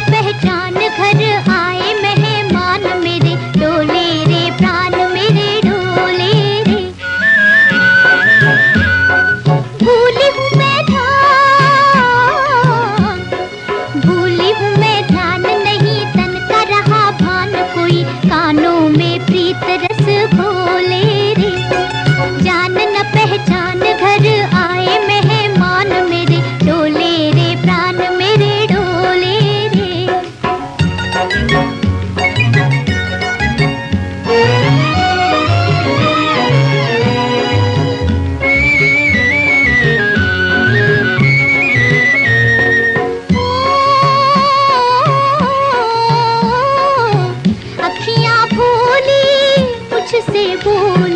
पहचान घर आए मैं भूल